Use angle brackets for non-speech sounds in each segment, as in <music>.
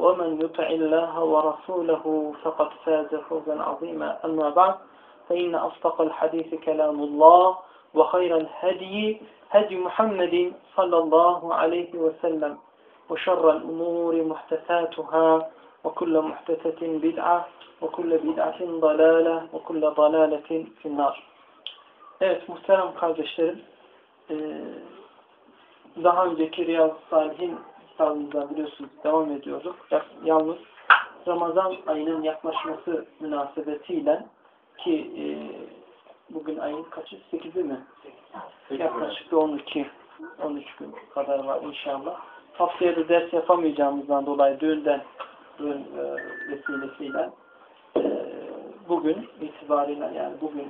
ومن يطع الله ورسوله فقد فاز فوزا عظيما. أما بعد فإن أصدق الحديث كلام الله وخير الهدي هدي محمد صلى الله عليه وسلم وشر الأمور محدثاتها وكل محدثة بدعة وكل بدعة ضلالة وكل ضلالة في النار. Evet muhterem kardeşlerim daha önceki Riyaz Salihin kitabımızda biliyorsunuz devam ediyorduk. Yalnız Ramazan ayının yaklaşması münasebetiyle ki e, bugün ayın kaçı? 8'i mi? Yaklaşık 12 13 gün kadar var inşallah. Haftaya da ders yapamayacağımızdan dolayı düğünden düğün e, vesilesiyle e, bugün itibariyle yani bugün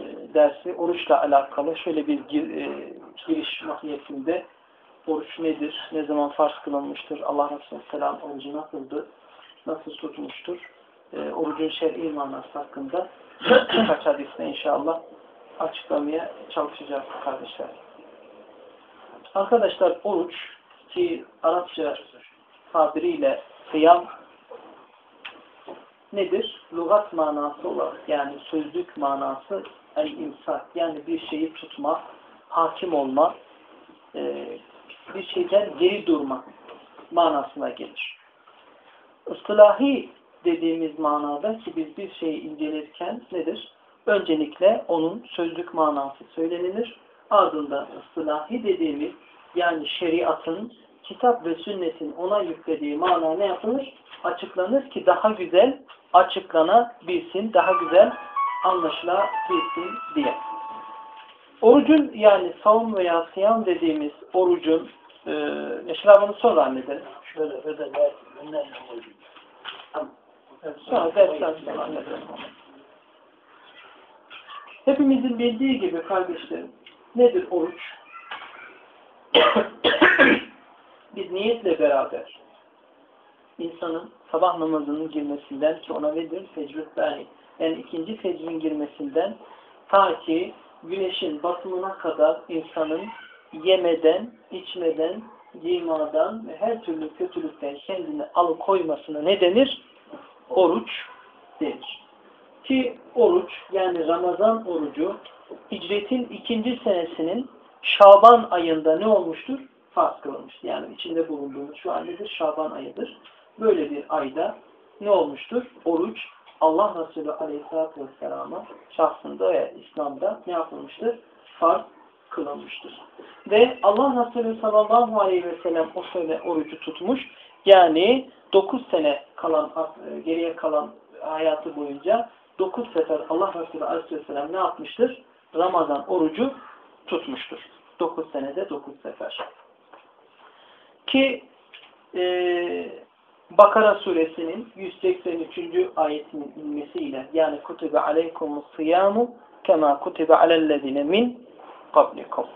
e, dersi oruçla alakalı şöyle bir gir, e, giriş mahiyetinde oruç nedir, ne zaman farz kılınmıştır, Allah Resulü Selam orucu nasıldı, nasıl tutmuştur, e, orucun şer'i manası hakkında <coughs> birkaç hadisle inşallah açıklamaya çalışacağız kardeşler. Arkadaşlar oruç ki Arapça tabiriyle kıyam nedir? Lugat manası olarak yani sözlük manası el imsak yani bir şeyi tutma, hakim olma, e, bir şeyden geri durma manasına gelir. Istilahi dediğimiz manada ki biz bir şeyi incelerken nedir? Öncelikle onun sözlük manası söylenilir. Ardından ıstilahi dediğimiz yani şeriatın, kitap ve sünnetin ona yüklediği mana ne yapılır? Açıklanır ki daha güzel açıklanabilsin, daha güzel anlaşılabilsin diye. Orucun yani savun veya siyam dediğimiz orucun e, Neşra bunu sonra halledelim. Şöyle önlerle orucun. Tamam. Evet, sonra dersten sonra halledelim. Hepimizin bildiği gibi kardeşlerim nedir oruç? <coughs> Biz niyetle beraber insanın sabah namazının girmesinden ki ona nedir? Fecrüttani. Yani ikinci fecrin girmesinden ta ki güneşin batımına kadar insanın yemeden, içmeden, cimadan ve her türlü kötülükten kendini alıkoymasına ne denir? Oruç denir. Ki oruç yani Ramazan orucu hicretin ikinci senesinin Şaban ayında ne olmuştur? Farz kılınmıştır. Yani içinde bulunduğumuz şu an nedir? Şaban ayıdır. Böyle bir ayda ne olmuştur? Oruç Allah Resulü Aleyhisselatü Vesselam'a şahsında ve İslam'da ne yapılmıştır? Farz kılınmıştır. Ve Allah Resulü sallallahu aleyhi ve sellem o sene orucu tutmuş. Yani 9 sene kalan geriye kalan hayatı boyunca 9 sefer Allah Resulü aleyhisselam ne yapmıştır? Ramazan orucu tutmuştur. 9 senede 9 sefer. Ki e, Bakara suresinin 183. ayetinin inmesiyle yani kutibe aleykumus siyamu kema kutibe alellezine min kablikum.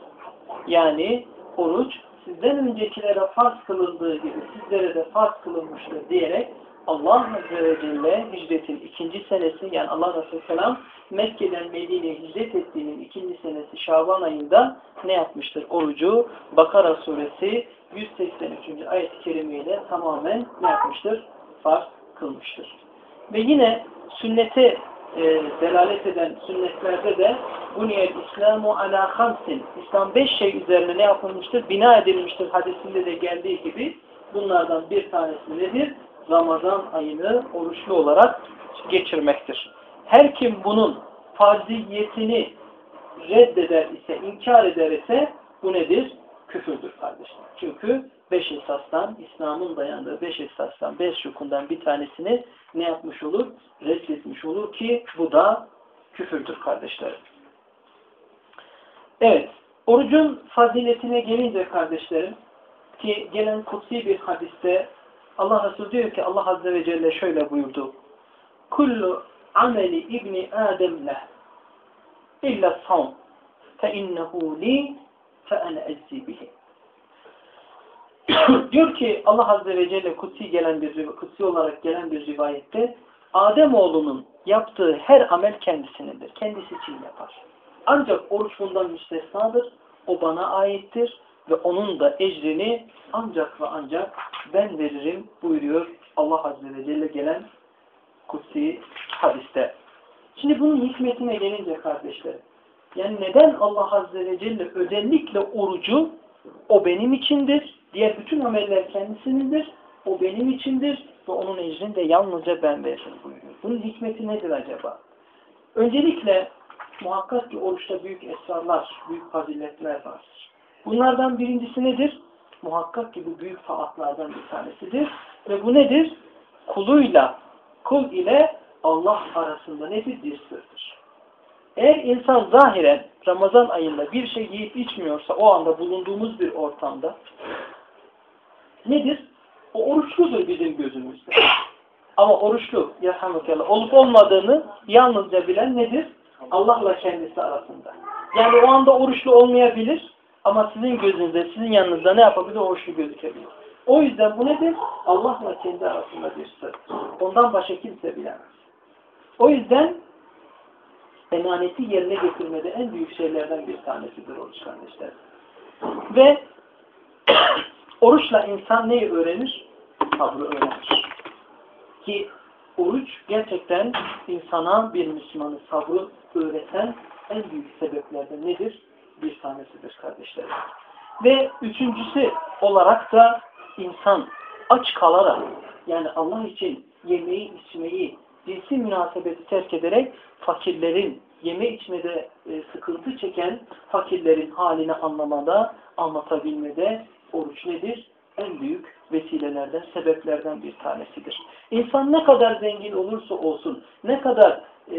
Yani oruç sizden öncekilere farz kılındığı gibi sizlere de farz kılınmıştır diyerek Allah Azze ve Celle hicretin ikinci senesi yani Allah Resulü Selam Mekke'den Medine'ye hicret ettiğinin ikinci senesi Şaban ayında ne yapmıştır? Orucu Bakara suresi 183. ayet-i kerimeyle tamamen ne yapmıştır? Farz kılmıştır. Ve yine sünnete e, delalet eden sünnetlerde de buniyel İslamu ala hamsin İslam beş şey üzerine ne yapılmıştır? Bina edilmiştir hadisinde de geldiği gibi bunlardan bir tanesi nedir? Ramazan ayını oruçlu olarak geçirmektir. Her kim bunun farziyetini reddeder ise, inkar eder ise bu nedir? Küfürdür kardeşler. Çünkü beş esasdan, İslam'ın dayandığı beş esasdan, beş rukundan bir tanesini ne yapmış olur? Reddetmiş olur ki bu da küfürdür kardeşlerim. Evet, orucun faziletine gelince kardeşlerim, ki gelen kutsi bir hadiste Allah Resulü diyor ki Allah Azze ve Celle şöyle buyurdu. Kullu ameli ibni Adem illa savm fe innehu li ene ezzi bihi. diyor ki Allah Azze ve Celle kutsi gelen bir kutsi olarak gelen bir rivayette Adem oğlunun yaptığı her amel kendisinindir. Kendisi için yapar. Ancak oruç bundan müstesnadır. O bana aittir ve onun da ecrini ancak ve ancak ben veririm buyuruyor Allah Azze ve Celle gelen kutsi hadiste. Şimdi bunun hikmetine gelince kardeşlerim, yani neden Allah Azze ve Celle özellikle orucu o benim içindir, diğer bütün ameller kendisinindir, o benim içindir ve onun ecrini de yalnızca ben veririm buyuruyor. Bunun hikmeti nedir acaba? Öncelikle muhakkak ki oruçta büyük esrarlar, büyük faziletler vardır. Bunlardan birincisi nedir? Muhakkak ki bu büyük taatlardan bir tanesidir. Ve bu nedir? Kuluyla, kul ile Allah arasında nedir? Bir sırdır. Eğer insan zahiren Ramazan ayında bir şey yiyip içmiyorsa o anda bulunduğumuz bir ortamda nedir? O oruçludur bizim gözümüzde. Ama oruçlu yarhamukallah olup olmadığını yalnızca bilen nedir? Allah'la kendisi arasında. Yani o anda oruçlu olmayabilir ama sizin gözünüzde, sizin yanınızda ne yapabilir? Oruçlu gözükebilir. O yüzden bu nedir? Allah'la kendi arasında bir sır. Ondan başka kimse bilemez. O yüzden emaneti yerine getirmede en büyük şeylerden bir tanesidir oruç kardeşler. Ve <clears throat> oruçla insan neyi öğrenir? Sabrı öğrenir. Ki oruç gerçekten insana bir Müslümanı sabrı öğreten en büyük sebeplerden nedir? Bir tanesidir kardeşlerim. Ve üçüncüsü olarak da insan aç kalarak yani Allah için yemeği içmeyi cinsi münasebeti terk ederek fakirlerin yeme içmede e, sıkıntı çeken fakirlerin halini anlamada, anlatabilmede oruç nedir? En büyük vesilelerden, sebeplerden bir tanesidir. İnsan ne kadar zengin olursa olsun, ne kadar e,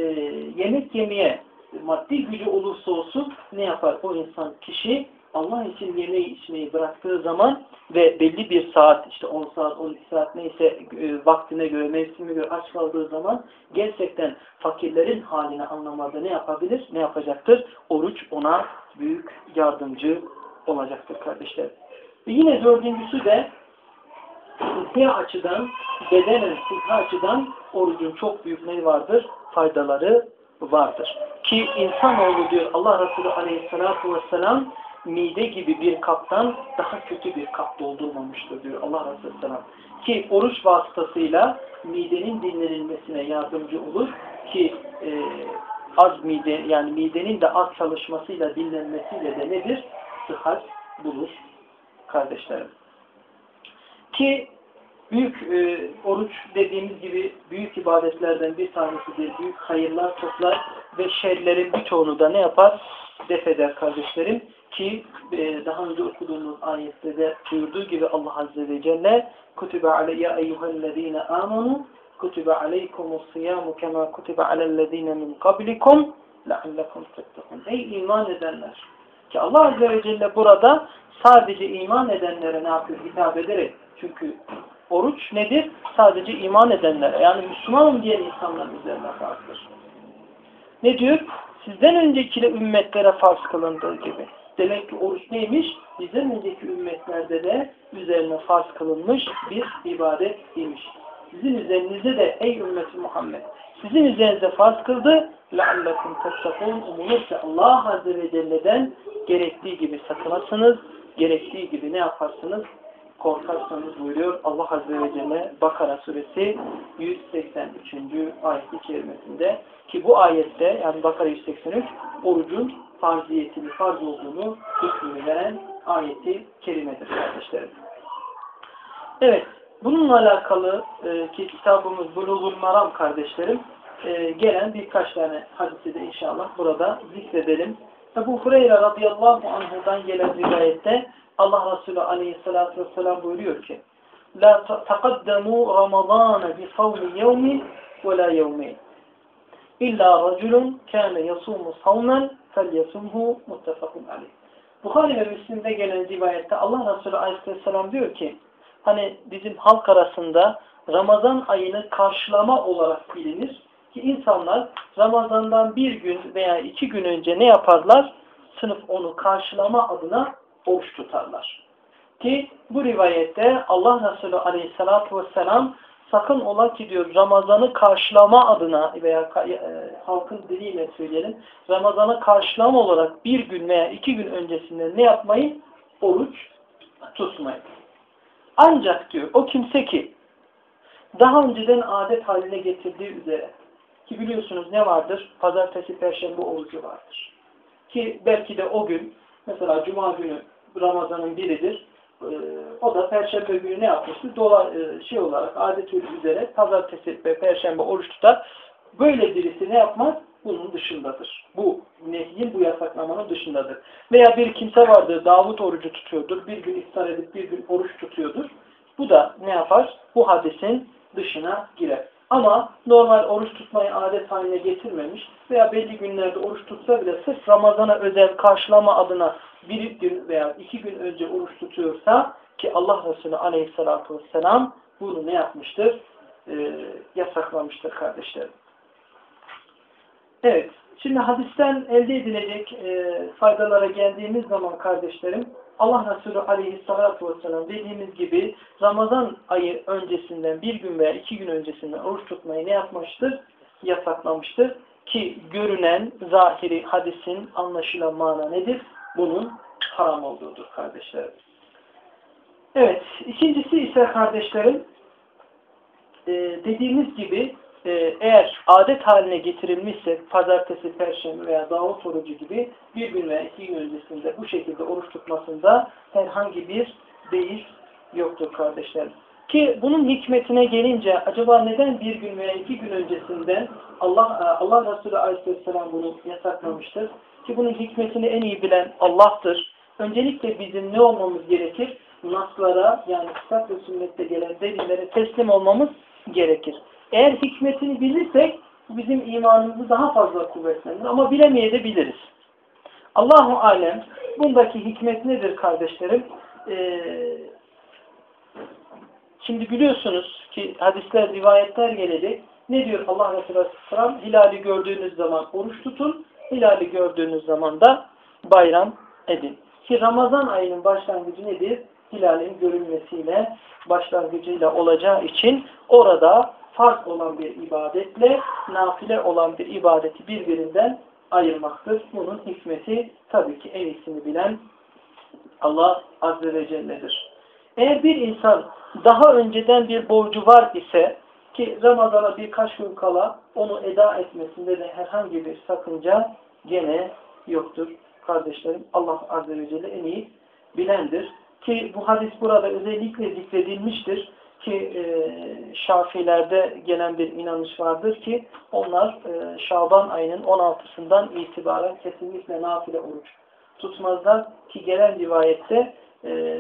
yemek yemeye maddi gücü olursa olsun ne yapar o insan kişi Allah için yemeği içmeyi bıraktığı zaman ve belli bir saat işte 10 saat 12 saat neyse e, vaktine göre mevsime göre aç kaldığı zaman gerçekten fakirlerin halini anlamada ne yapabilir? Ne yapacaktır? Oruç ona büyük yardımcı olacaktır kardeşler. Ve yine dördüncüsü de sıhhi açıdan bedenen sıhhi açıdan orucun çok büyük ne vardır? Faydaları vardır. Ki insanoğlu diyor Allah Resulü Aleyhisselatü Vesselam mide gibi bir kaptan daha kötü bir kap doldurmamıştır diyor Allah Resulü Selam. Ki oruç vasıtasıyla midenin dinlenilmesine yardımcı olur ki e, az mide yani midenin de az çalışmasıyla dinlenmesiyle de nedir? Sıhhat bulur kardeşlerim. Ki büyük e, oruç dediğimiz gibi büyük ibadetlerden bir tanesidir. Büyük hayırlar toplar ve şerlerin birçoğunu da ne yapar? Def eder kardeşlerim ki e, daha önce okuduğumuz ayette de buyurduğu gibi Allah Azze ve Celle kutibe aleyye eyyühellezine amanu kutibe aleykumus siyamu kema kutibe alellezine min kablikum leallekum tettekun. Ey iman edenler! Ki Allah Azze ve Celle burada sadece iman edenlere ne yapıyor? Hitap ederek. Çünkü oruç nedir? Sadece iman edenlere yani Müslümanım diyen insanların üzerine farzdır. Ne diyor? Sizden önceki ümmetlere farz kılındığı gibi. Demek ki oruç neymiş? Bizden önceki ümmetlerde de üzerine farz kılınmış bir ibadet imiş. Sizin üzerinizde de ey ümmeti Muhammed sizin üzerinize farz kıldı. لَعَلَّكُمْ تَتَّقُونَ Umulur ki Allah Azze ve Celle'den gerektiği gibi sakınasınız, gerektiği gibi ne yaparsınız? Korkarsanız buyuruyor Allah Azze ve Celle Bakara suresi 183. ayet-i kerimesinde ki bu ayette yani Bakara 183 orucun farziyetini, farz olduğunu hükmünü veren ayeti kerimedir kardeşlerim. Evet, bununla alakalı e, ki kitabımız Bulugul Maram kardeşlerim e, gelen birkaç tane hadisi de inşallah burada zikredelim. Ebu Hureyre radıyallahu anh'dan gelen rivayette Allah Resulü aleyhissalatü vesselam buyuruyor ki La taqaddamu Ramazana bi savmi yevmin ve la yevmeyn İlla raculun kâne yasûmu savnen fel yasûmhu muttefakun aleyh. Bukhari ve Müslim'de gelen rivayette Allah Resulü Aleyhisselam diyor ki hani bizim halk arasında Ramazan ayını karşılama olarak bilinir ki insanlar Ramazan'dan bir gün veya iki gün önce ne yaparlar? Sınıf onu karşılama adına oruç tutarlar. Ki bu rivayette Allah Resulü Aleyhisselatü Vesselam sakın ola ki diyor Ramazan'ı karşılama adına veya e, halkın diliyle söyleyelim Ramazan'ı karşılama olarak bir gün veya iki gün öncesinde ne yapmayın? Oruç tutmayın. Ancak diyor o kimse ki daha önceden adet haline getirdiği üzere ki biliyorsunuz ne vardır? Pazartesi, perşembe orucu vardır. Ki belki de o gün mesela cuma günü Ramazan'ın biridir. Ee, o da perşembe günü ne yapmıştır? Dolar, e, şey olarak adet üzere pazartesi ve perşembe oruç tutar. Böyle birisi ne yapmaz? Bunun dışındadır. Bu nehyin, bu yasaklamanın dışındadır. Veya bir kimse vardır, Davut orucu tutuyordur. Bir gün iftar edip bir gün oruç tutuyordur. Bu da ne yapar? Bu hadisin dışına girer. Ama normal oruç tutmayı adet haline getirmemiş veya belli günlerde oruç tutsa bile sırf Ramazan'a özel karşılama adına bir gün veya iki gün önce oruç tutuyorsa ki Allah Resulü aleyhissalatü vesselam bunu ne yapmıştır? Ee, yasaklamıştır kardeşlerim. Evet. Şimdi hadisten elde edilecek e, faydalara geldiğimiz zaman kardeşlerim Allah Resulü aleyhissalatü vesselam dediğimiz gibi Ramazan ayı öncesinden bir gün veya iki gün öncesinden oruç tutmayı ne yapmıştır? Yasaklamıştır. Ki görünen zahiri hadisin anlaşılan mana nedir? Bunun haram olduğudur kardeşlerim. Evet. ikincisi ise kardeşlerim e, dediğimiz gibi eğer adet haline getirilmişse pazartesi, perşembe veya davut orucu gibi bir gün veya iki gün öncesinde bu şekilde oruç tutmasında herhangi bir değiş yoktur kardeşlerim. Ki bunun hikmetine gelince acaba neden bir gün veya iki gün öncesinden Allah e, Allah Resulü Aleyhisselam bunu yasaklamıştır? Ki bunun hikmetini en iyi bilen Allah'tır. Öncelikle bizim ne olmamız gerekir? Naslara yani kitap ve sünnette gelen delillere teslim olmamız gerekir. Eğer hikmetini bilirsek bizim imanımızı daha fazla kuvvetlenir ama bilemeye de biliriz. Allahu alem bundaki hikmet nedir kardeşlerim? Ee, şimdi biliyorsunuz ki hadisler, rivayetler gelecek. Ne diyor Allah Resulü Aleyhisselam? Hilali gördüğünüz zaman oruç tutun, hilali gördüğünüz zaman da bayram edin. Ki Ramazan ayının başlangıcı nedir? Hilalin görülmesiyle, başlangıcıyla olacağı için orada farz olan bir ibadetle nafile olan bir ibadeti birbirinden ayırmaktır. Bunun hikmeti tabii ki en iyisini bilen Allah Azze ve Celle'dir. Eğer bir insan daha önceden bir borcu var ise ki Ramazan'a birkaç gün kala onu eda etmesinde de herhangi bir sakınca gene yoktur. Kardeşlerim Allah Azze ve Celle en iyi bilendir. Ki bu hadis burada özellikle zikredilmiştir ki e, Şafilerde gelen bir inanış vardır ki onlar e, Şaban ayının 16'sından itibaren kesinlikle nafile oruç tutmazlar. Ki gelen rivayette e,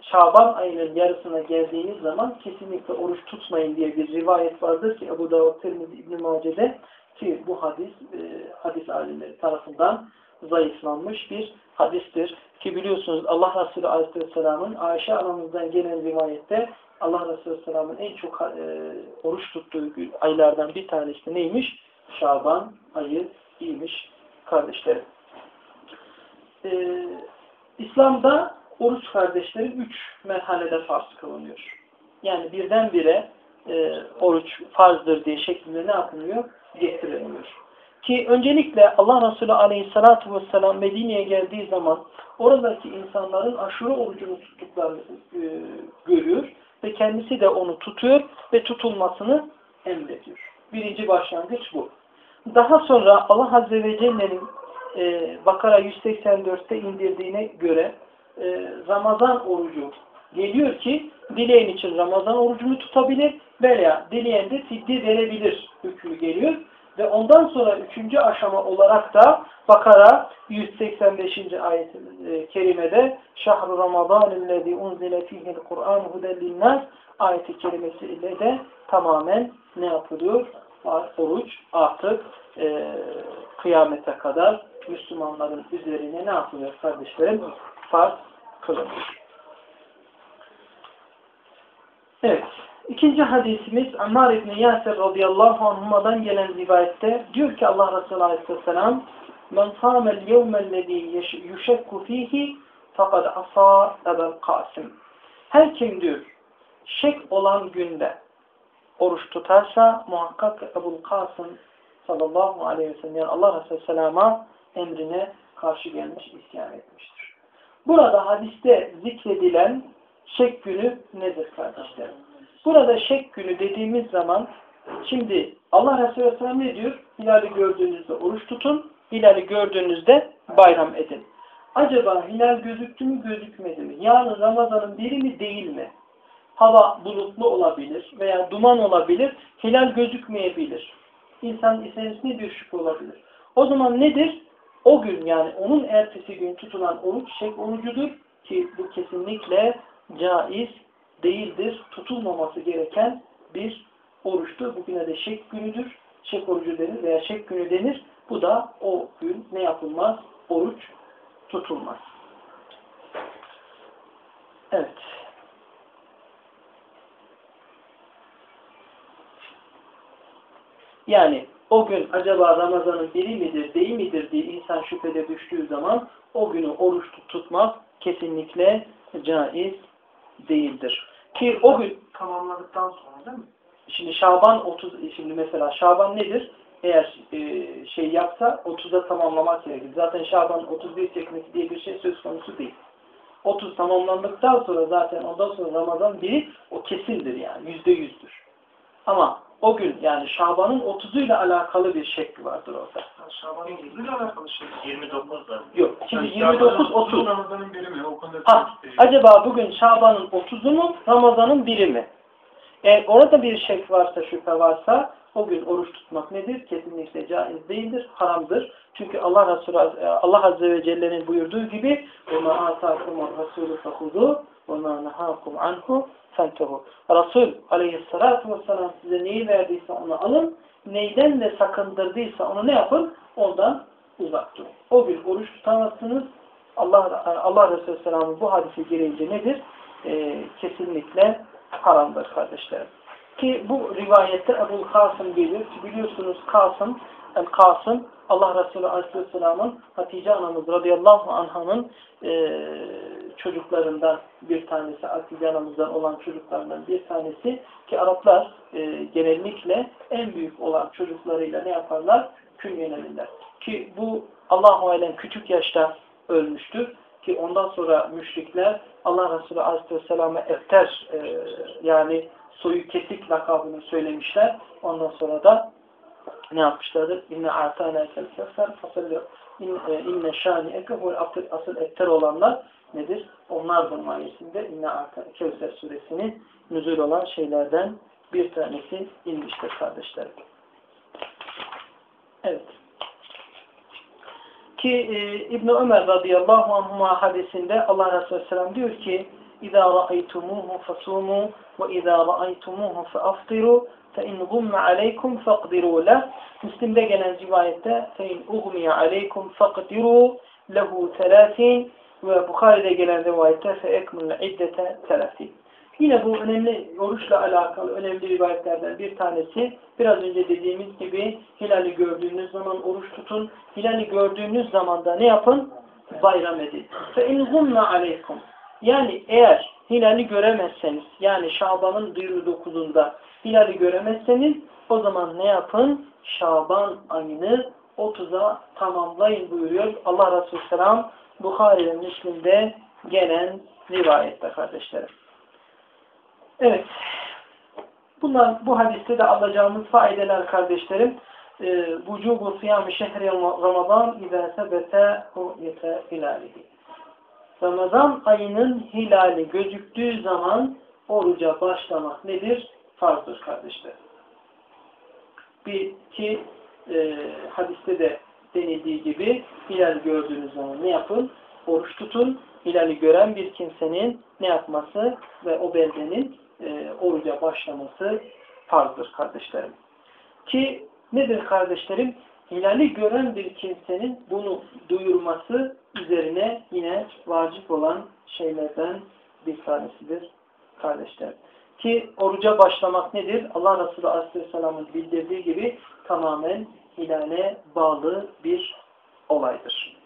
Şaban ayının yarısına geldiğiniz zaman kesinlikle oruç tutmayın diye bir rivayet vardır ki Ebu Davud Tirmizi İbn-i Mace'de ki bu hadis e, hadis alimleri tarafından zayıflanmış bir hadistir. Ki biliyorsunuz Allah Resulü Aleyhisselam'ın Ayşe anamızdan gelen rivayette Allah Resulü Selam'ın en çok e, oruç tuttuğu aylardan bir tanesi neymiş? Şaban ayı iyiymiş kardeşlerim. Ee, İslam'da oruç kardeşlerim üç merhalede farz kılınıyor. Yani birdenbire e, oruç farzdır diye şeklinde ne yapılıyor? Getirilmiyor. Ki öncelikle Allah Resulü Aleyhisselatü Vesselam Medine'ye geldiği zaman oradaki insanların aşırı orucunu tuttuklarını e, görüyor ve kendisi de onu tutuyor ve tutulmasını emrediyor. Birinci başlangıç bu. Daha sonra Allah Azze ve Celle'nin e, Bakara 184'te indirdiğine göre e, Ramazan orucu geliyor ki dileyen için Ramazan orucunu tutabilir veya dileyen de fidye verebilir hükmü geliyor. Ve ondan sonra üçüncü aşama olarak da Bakara 185. ayet e, kerimede Şahru Ramazanillezî unzile fihil Kur'an huden linnâs ayeti kerimesi ile de tamamen ne yapılıyor? Oruç artık e, kıyamete kadar Müslümanların üzerine ne yapılıyor kardeşlerim? Farz kılınıyor. Evet. İkinci hadisimiz Ammar İbni Yasir radıyallahu anhuma'dan gelen rivayette diyor ki Allah Resulü aleyhisselam Men sâmel yevmellezî yuşekku fîhî fakad asâ ebel kasım. Her kim diyor şek olan günde oruç tutarsa muhakkak Ebul Kasım sallallahu aleyhi ve sellem yani Allah Resulü Selam'a emrine karşı gelmiş, isyan etmiştir. Burada hadiste zikredilen şek günü nedir kardeşlerim? Burada şek günü dediğimiz zaman şimdi Allah Resulü Aleyhisselam ne diyor? Hilali gördüğünüzde oruç tutun, hilali gördüğünüzde bayram edin. Acaba hilal gözüktü mü gözükmedi mi? Yarın Ramazan'ın biri mi değil mi? Hava bulutlu olabilir veya duman olabilir, hilal gözükmeyebilir. İnsanın içerisinde bir şüphe olabilir. O zaman nedir? O gün yani onun ertesi gün tutulan oruç şek orucudur ki bu kesinlikle caiz değildir. Tutulmaması gereken bir oruçtur. Bugüne de şek günüdür. Şek orucu denir veya şek günü denir. Bu da o gün ne yapılmaz? Oruç tutulmaz. Evet. Yani o gün acaba Ramazan'ın biri midir, değil midir diye insan şüphede düştüğü zaman o günü oruç tutmaz kesinlikle caiz değildir. Ki o gün tamamladıktan sonra değil mi? Şimdi Şaban 30 şimdi mesela Şaban nedir? Eğer e, şey yapsa 30'da tamamlamak gerekir. Zaten Şaban 31 çekmesi diye bir şey söz konusu değil. 30 tamamlandıktan sonra zaten ondan sonra Ramazan biri o kesindir yani yüzde yüzdür. Ama o gün yani Şaban'ın 30'u ile alakalı bir şekli vardır orada. Şaban'ın 30'u ile alakalı şekli. 29 da. Yok. Şimdi yani 29 30. Ramazan'ın biri mi? O konuda ha, şey acaba bugün Şaban'ın 30'u mu Ramazan'ın biri mi? Eğer orada bir şek varsa şüphe varsa o gün oruç tutmak nedir? Kesinlikle caiz değildir, haramdır. Çünkü Allah Resulü Allah Azze ve Celle'nin buyurduğu gibi "Ona atakum rasulü fakudu" وَمَا نَهَاكُمْ عَنْهُ فَانْتَهُ Resul aleyhissalatu vesselam size neyi verdiyse onu alın, neyden de sakındırdıysa onu ne yapın? Ondan uzak durun. O gün oruç tutamazsınız. Allah, Allah Resulü Selam'ın bu hadisi gereğince nedir? Ee, kesinlikle haramdır kardeşlerim. Ki bu rivayette Ebu'l Kasım gelir. Ki biliyorsunuz Kasım, El Kasım Allah Resulü Aleyhisselam'ın Hatice anamız radıyallahu anhanın e, çocuklarından bir tanesi, Hatice anamızdan olan çocuklarından bir tanesi ki Araplar e, genellikle en büyük olan çocuklarıyla ne yaparlar? Künyelenirler. Ki bu Allah-u Alem küçük yaşta ölmüştür. Ki ondan sonra müşrikler Allah Resulü Aleyhisselam'a efter e, yani soyu kesik lakabını söylemişler. Ondan sonra da ne yapmışlardır? İnne atana kel kefer fasalli inne şani eke asıl efter olanlar nedir? Onlardır mayesinde inne atana Kevser suresinin nüzul olan şeylerden bir tanesi inmiştir kardeşlerim. Evet. Ki e, İbn Ömer radıyallahu anhuma hadisinde Allah Resulü Selam diyor ki اِذَا رَأَيْتُمُوهُ فَصُومُوا وَاِذَا رَأَيْتُمُوهُ فَأَفْطِرُوا فَاِنْ غُمَّ عَلَيْكُمْ فَقْدِرُوا لَهُ Müslim'de gelen rivayette فَاِنْ اُغْمِيَ عَلَيْكُمْ فَقْدِرُوا لَهُ ثَلَاثِينَ ve Bukhari'de gelen rivayette فَاَكْمُلْ عِدَّةَ ثَلَاثِينَ Yine bu önemli oruçla alakalı önemli rivayetlerden bir tanesi biraz önce dediğimiz gibi hilali gördüğünüz zaman oruç tutun. Hilali gördüğünüz zaman da ne yapın? Bayram edin. فَاِنْ غُمَّ عَلَيْكُمْ Yani eğer hilali göremezseniz yani Şaban'ın 29'unda hilali göremezseniz o zaman ne yapın? Şaban ayını 30'a tamamlayın buyuruyor Allah Resulü Selam Bukhari ve Müslim'de gelen rivayette kardeşlerim. Evet. Bunlar bu hadiste de alacağımız faydeler kardeşlerim. Vücubu siyam-ı şehri Ramazan izâ sebete ru'yete hilalihi. Ramazan ayının hilali gözüktüğü zaman oruca başlamak nedir? Farzdır kardeşler. Bir ki e, hadiste de denildiği gibi hilal gördüğünüz zaman ne yapın? Oruç tutun. Hilali gören bir kimsenin ne yapması ve o beldenin e, oruca başlaması farzdır kardeşlerim. Ki nedir kardeşlerim? Hilali gören bir kimsenin bunu duyurması üzerine yine vacip olan şeylerden bir tanesidir kardeşler. Ki oruca başlamak nedir? Allah Resulü Aleyhisselam'ın bildirdiği gibi tamamen hilale bağlı bir olaydır.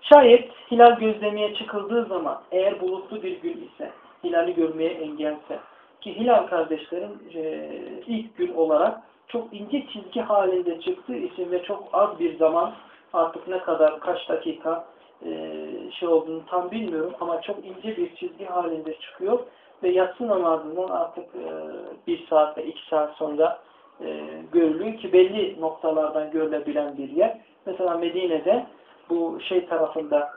Şayet hilal gözlemeye çıkıldığı zaman eğer bulutlu bir gün ise, hilali görmeye engelse ki hilal kardeşlerin e, ilk gün olarak çok ince çizgi halinde çıktığı için ve çok az bir zaman artık ne kadar kaç dakika e, şey olduğunu tam bilmiyorum ama çok ince bir çizgi halinde çıkıyor ve yatsı namazından artık e, bir saat ve iki saat sonra e, görülüyor ki belli noktalardan görülebilen bir yer. Mesela Medine'de bu şey tarafında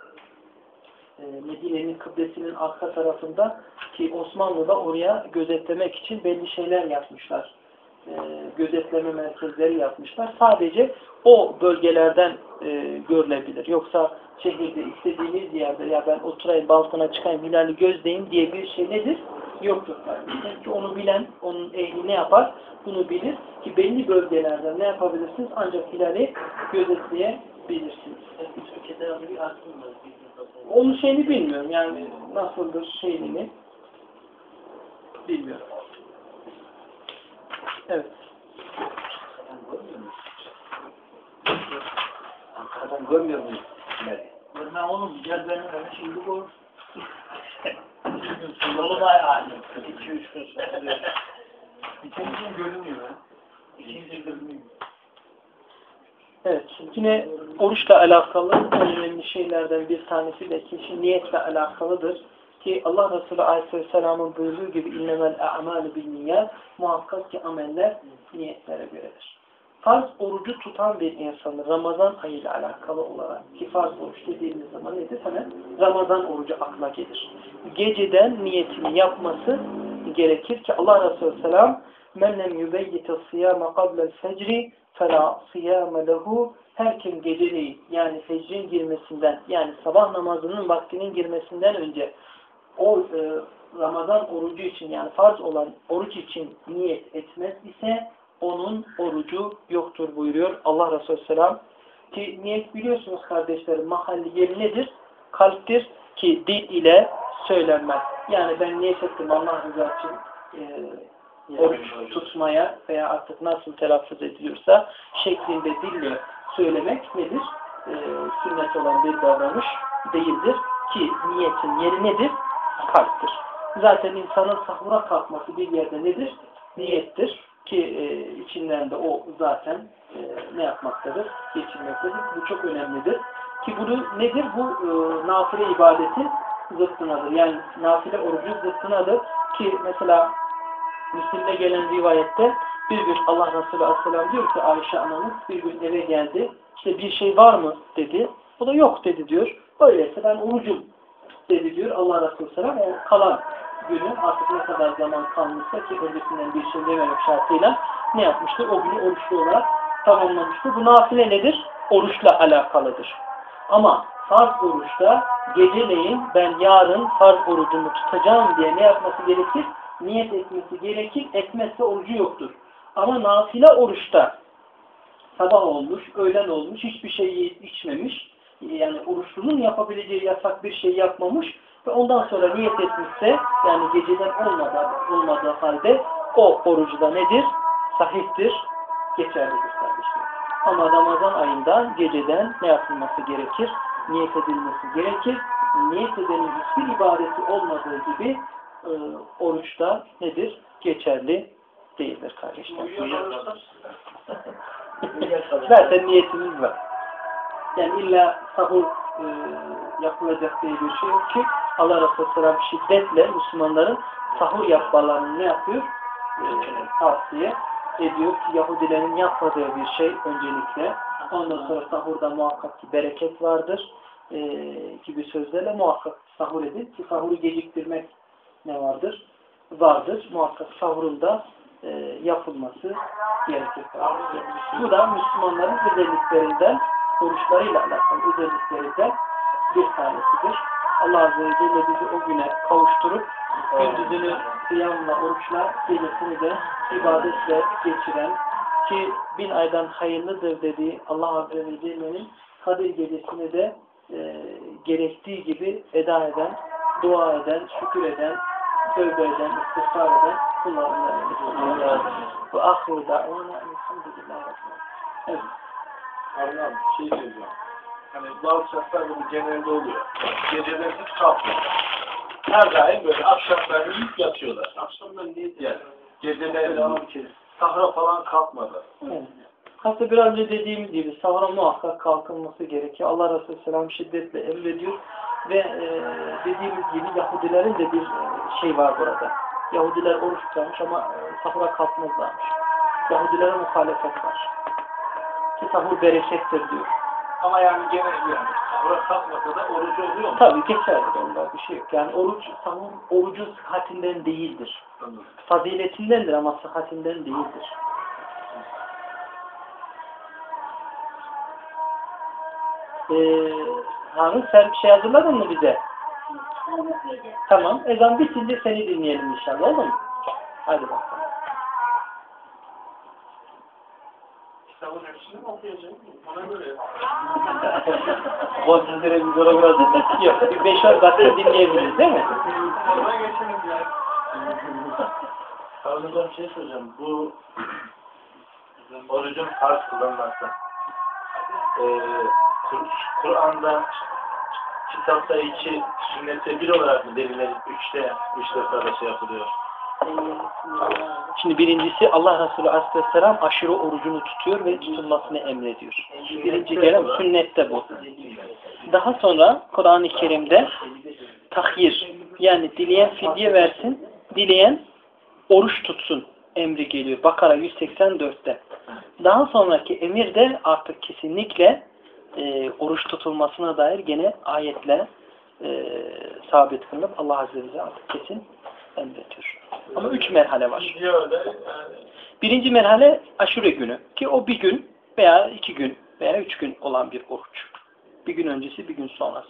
e, Medine'nin kıblesinin arka tarafında ki Osmanlı da oraya gözetlemek için belli şeyler yapmışlar. E, gözetleme merkezleri yapmışlar. Sadece o bölgelerden e, görülebilir. Yoksa şehirde istediğiniz yerde ya ben oturayım balkona çıkayım hilali gözleyeyim diye bir şey nedir? Yoktur. Çünkü onu bilen, onun ehli ne yapar? Bunu bilir ki belli bölgelerden ne yapabilirsiniz? Ancak hilali gözetleyebilirsiniz. Onun şeyini bilmiyorum. Yani nasıldır şeyini bilmiyorum. Evet. Ankara'dan görmüyor muyuz? Görme oğlum gel benim şimdi gör. Yolu da yani. İki üç gün sonra. İkinci gün görünmüyor. ha. İkinci görünüyor. Evet. Yine oruçla alakalı en önemli şeylerden bir tanesi de kişi niyetle alakalıdır. Ki Allah Resulü Aleyhisselam'ın buyurduğu gibi innemel a'malu bin niyet muhakkak ki ameller niyetlere göredir. Farz orucu tutan bir insanın Ramazan ayı ile alakalı olarak ki farz oruç dediğimiz zaman nedir? Hemen Ramazan orucu akla gelir. Geceden niyetini yapması gerekir ki Allah Resulü Selam men lem yubeyyite sıyama qablel fecri fela sıyame lehu her kim geceleyin yani fecrin girmesinden yani sabah namazının vaktinin girmesinden önce o e, Ramazan orucu için yani farz olan oruç için niyet etmez ise onun orucu yoktur buyuruyor Allah Resulü Selam. Ki niyet biliyorsunuz kardeşlerim mahalli yeri nedir? Kalptir ki dil ile söylenmez. Yani ben niyet ettim Allah rızası için e, oruç tutmaya veya artık nasıl telaffuz ediliyorsa şeklinde dille söylemek nedir? E, sünnet olan bir davranış değildir. Ki niyetin yeri nedir? Kalptir. Zaten insanın sahura kalkması bir yerde nedir? Niyettir. Ki e, içinden de o zaten e, ne yapmaktadır? Geçirmektedir. Bu çok önemlidir. Ki bunu nedir? Bu e, nafile ibadetin zıttınadır. Yani nafile orucu zıttınadır. Ki mesela Müslim'de gelen rivayette bir gün Allah Resulü Aleyhisselam diyor ki Ayşe anamız bir gün eve geldi. İşte bir şey var mı dedi. O da yok dedi diyor. Öyleyse ben orucum dedi diyor Allah Resulü Aleyhisselam. O kalan günü artık ne kadar zaman kalmışsa ki öncesinden bir şey dememek şartıyla ne yapmıştır? O günü oruçlu olarak tamamlamıştır. Bu nafile nedir? Oruçla alakalıdır. Ama farz oruçta geceleyin ben yarın farz orucumu tutacağım diye ne yapması gerekir? Niyet etmesi gerekir. Etmezse orucu yoktur. Ama nafile oruçta sabah olmuş, öğlen olmuş, hiçbir şey yiyip içmemiş. Yani oruçlunun yapabileceği yasak bir şey yapmamış ve ondan sonra niyet etmişse yani geceden olmadan, olmadığı halde o orucu da nedir? Sahihtir, geçerlidir kardeşler. Ama Ramazan ayında geceden ne yapılması gerekir? Niyet edilmesi gerekir. Niyet edenin hiçbir ibadeti olmadığı gibi e, oruçta nedir? Geçerli değildir kardeşler. Zaten niyetimiz var. Yani illa sahur e, yapılacak diye bir şey yok ki Allah Resulü Selam şiddetle Müslümanların sahur yapmalarını ne yapıyor? E, tavsiye ediyor ki Yahudilerin yapmadığı bir şey öncelikle. Ondan sonra sahurda muhakkak ki bereket vardır e, gibi sözlerle muhakkak sahur edin ki sahuru geciktirmek ne vardır? Vardır. Muhakkak sahurunda e, yapılması gerekir. Bu da Müslümanların özelliklerinden oruçlarıyla alakalı özelliklerinden bir tanesidir. Allah Azze ve Celle bizi o güne kavuşturup gündüzünü kıyamla, oruçla, gecesini de ibadetle geçiren ki bin aydan hayırlıdır dediği Allah Azze ve Celle'nin Kadir gecesini de e, gerektiği gibi eda eden, dua eden, şükür eden, tövbe eden, istiğfar eden kullarından. Bu ahiru da'vana elhamdülillahi Evet. Abi şey söyleyeceğim. Hani bazı şartlar bu genelde oluyor. Geceler hiç kalkmıyor. Her daim böyle akşamları yiyip yatıyorlar. Akşamları yiyip yani. Geceleri sahra falan kalkmadı. Evet. Hatta biraz önce dediğimiz gibi sahura muhakkak kalkılması gerekiyor. Allah Resulü Selam şiddetle emrediyor ve e, dediğimiz gibi Yahudilerin de bir e, şey var burada. Yahudiler oruç tutarmış ama e, sahura kalkmazlarmış. Yahudilere muhalefet var. Ki sahur berekettir diyor. Ama yani gene yani sahura kalkmasa da orucu oluyor mu? Tabii geçerli onda bir şey yok. Yani oruç sahur orucu sıhhatinden değildir. Anladım. Faziletindendir ama sıhhatinden değildir. Ee, Harun sen bir şey hazırladın mı bize? Tamam. Ezan bitince seni dinleyelim inşallah olur mu? Hadi bakalım. Kitabın hepsini mi okuyacağım? Ona göre. Konsantre bir doğru biraz yok. Bir 5-10 dakika dinleyebiliriz değil mi? Ona geçelim ya. Pardon şey soracağım. Bu orucun farz kılınması. Ee, Kur- Kur'an'da kitapta iki, sünnette bir olarak mı deliler üçte, üç defa şey yapılıyor? Şimdi birincisi Allah Resulü Aleyhisselam aşırı orucunu tutuyor ve tutulmasını emrediyor. Birinci kelam sünnette bu. Daha sonra Kur'an-ı Kerim'de tahyir yani dileyen fidye versin, dileyen oruç tutsun emri geliyor. Bakara 184'te. Daha sonraki emir de artık kesinlikle e, oruç tutulmasına dair gene ayetle e, sabit kılınıp Allah Azze ve Celle artık kesin emrediyor. Ama üç merhale var. Birinci merhale aşure günü. Ki o bir gün veya iki gün veya üç gün olan bir oruç. Bir gün öncesi bir gün sonrası.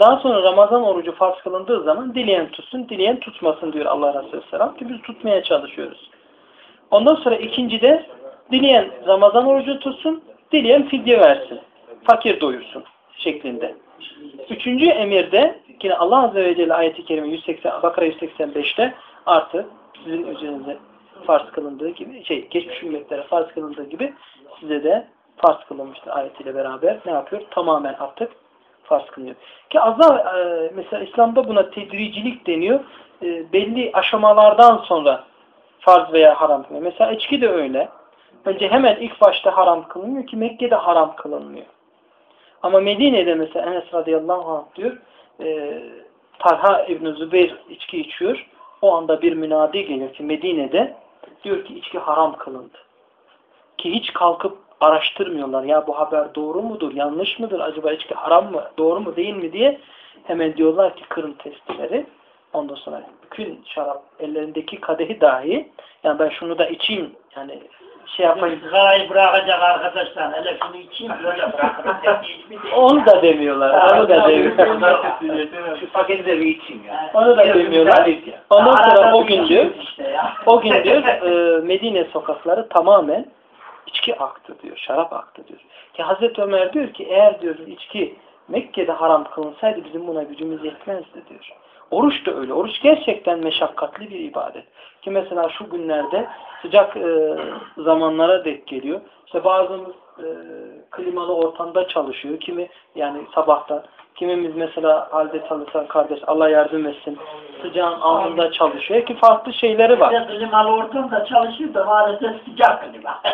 Daha sonra Ramazan orucu farz kılındığı zaman dileyen tutsun, dileyen tutmasın diyor Allah Resulü Selam ki biz tutmaya çalışıyoruz. Ondan sonra ikincide dileyen Ramazan orucu tutsun, dileyen fidye versin. Fakir doyursun şeklinde. Üçüncü emirde yine Allah Azze ve Celle ayeti kerime 180, Bakara 185'te artı sizin üzerinize farz kılındığı gibi, şey geçmiş ümmetlere farz kılındığı gibi size de farz kılınmıştır ayetiyle beraber ne yapıyor? Tamamen artık farz kılınıyor. Ki azar e, mesela İslam'da buna tedricilik deniyor. E, belli aşamalardan sonra farz veya haram kılınıyor. Mesela içki de öyle. Önce hemen ilk başta haram kılınmıyor ki Mekke'de haram kılınmıyor. Ama Medine'de mesela Enes radıyallahu anh diyor e, Talha İbn Zübeyir içki içiyor. O anda bir münadi geliyor ki Medine'de diyor ki içki haram kılındı. Ki hiç kalkıp araştırmıyorlar. Ya bu haber doğru mudur, yanlış mıdır, acaba içki haram mı, doğru mu değil mi diye hemen diyorlar ki kırın testileri. Ondan sonra bütün şarap ellerindeki kadehi dahi yani ben şunu da içeyim yani şey yapmayın. Sigarayı bırakacak arkadaşlar. Hele şunu içeyim böyle bırakacak. <laughs> Onu da demiyorlar. Onu da demiyorlar. Şu paketi de bir içeyim ya. Onu da demiyorlar. Ondan sonra o gün diyor, İşte ya. o gün diyor <laughs> e, Medine sokakları tamamen içki aktı diyor, şarap aktı diyor. Ki Hazreti Ömer diyor ki eğer diyor içki Mekke'de haram kılınsaydı bizim buna gücümüz yetmezdi diyor. Oruç da öyle. Oruç gerçekten meşakkatli bir ibadet. Ki mesela şu günlerde sıcak e, zamanlara denk geliyor. İşte bazımız e, klimalı ortamda çalışıyor. Kimi yani sabahta. Kimimiz mesela halde çalışan kardeş Allah yardım etsin. Sıcağın altında çalışıyor ki farklı şeyleri var. De klimalı ortamda çalışıyor da maalesef sıcak klima. <laughs>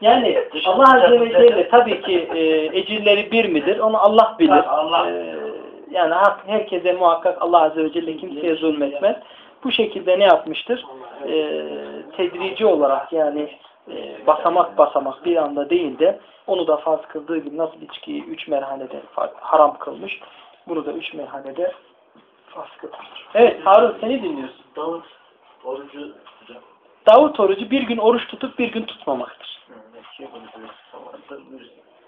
Yani Allah Azze ve Celle tabii ki e, ecirleri bir midir? Onu Allah bilir. Allah. E, yani hak, herkese muhakkak Allah Azze ve Celle kimseye zulmetmez. Bu şekilde ne yapmıştır? E, tedrici olarak yani e, basamak basamak bir anda değil de onu da farz kıldığı gibi nasıl içkiyi üç merhalede fa- haram kılmış. Bunu da üç merhalede farz kılmıştır. Evet Harun seni dinliyoruz. Davut orucu. Davut orucu bir gün oruç tutup bir gün tutmamaktır. Şey.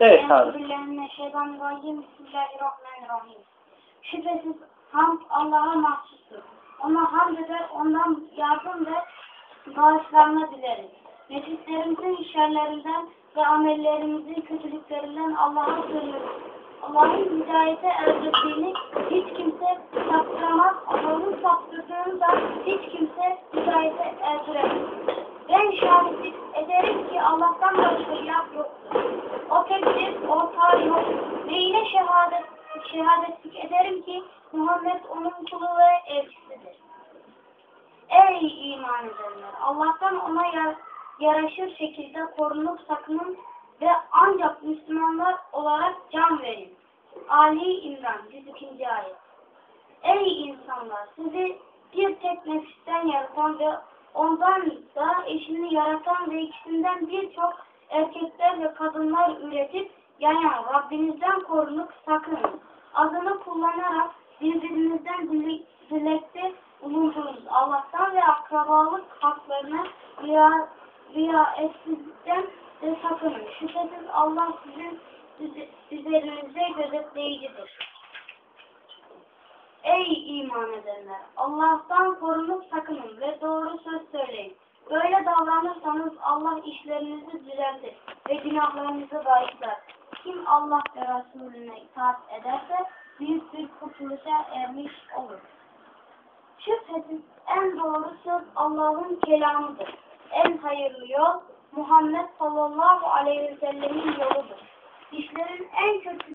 Evet Harun. Euzubillahimineşşeytanirracim. Bismillahirrahmanirrahim. Şüphesiz hamd Allah'a mahsustur. Ona hamd eder, ondan yardım ve bağışlanma dileriz. Nefislerimizin şerlerinden ve amellerimizin kötülüklerinden Allah'a sığınırız. Allah'ın hidayete erdirdiğini hiç kimse saptıramaz. Allah'ın saptırdığını da hiç kimse hidayete erdiremez. Ben şahitlik ederim ki Allah'tan başka ilah yoktur. O tektir, ortağı yok. Ve yine şehadet, şehadetlik ederim ki Muhammed onun kulu ve elçisidir. Ey iman edenler! Allah'tan ona yar- yaraşır şekilde korunup sakının ve ancak Müslümanlar olarak can verin. Ali İmran 102. ayet. Ey insanlar! Sizi bir tek nefisten yaratan ve ondan da eşini yaratan ve ikisinden birçok erkekler ve kadınlar üretip yayan Rabbinizden korunup sakının. Adını kullanarak birbirinizden dile- dilekte bulunduğunuz Allah'tan ve akrabalık haklarına riya, riayetsizlikten de sakının. Şüphesiz Allah sizin üze- üzerinizde gözetleyicidir. Ey iman edenler! Allah'tan korunup sakının ve doğru söz söyleyin. Böyle davranırsanız Allah işlerinizi düzeltir ve günahlarınızı bağışlar. Kim Allah ve Resulüne itaat ederse büyük bir kurtuluşa ermiş olur. Şüphesiz en doğru söz Allah'ın kelamıdır. En hayırlı yol Muhammed sallallahu aleyhi ve sellemin yoludur. İşlerin en kötü